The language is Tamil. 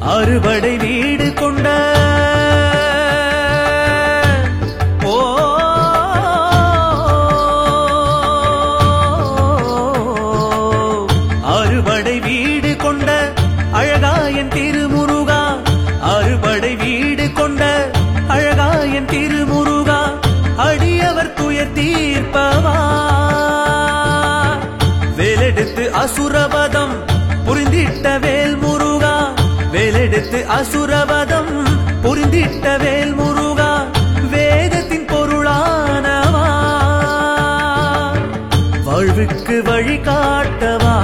அறுபடை வீடு கொண்ட ஓ அறுபடை வீடு கொண்ட அழகாயன் திருமுருகா. அறுபடை வீடு கொண்ட அழகாயன் திருமுருகா. அடியவர் துயர் தீர்ப்பவா. வேலெடுத்து வேலெடுத்து அசுரவதம் புரிந்திட்ட வேல் முருகா வேதத்தின் பொருளானவா? வாழ்வுக்கு வழிகாட்டவா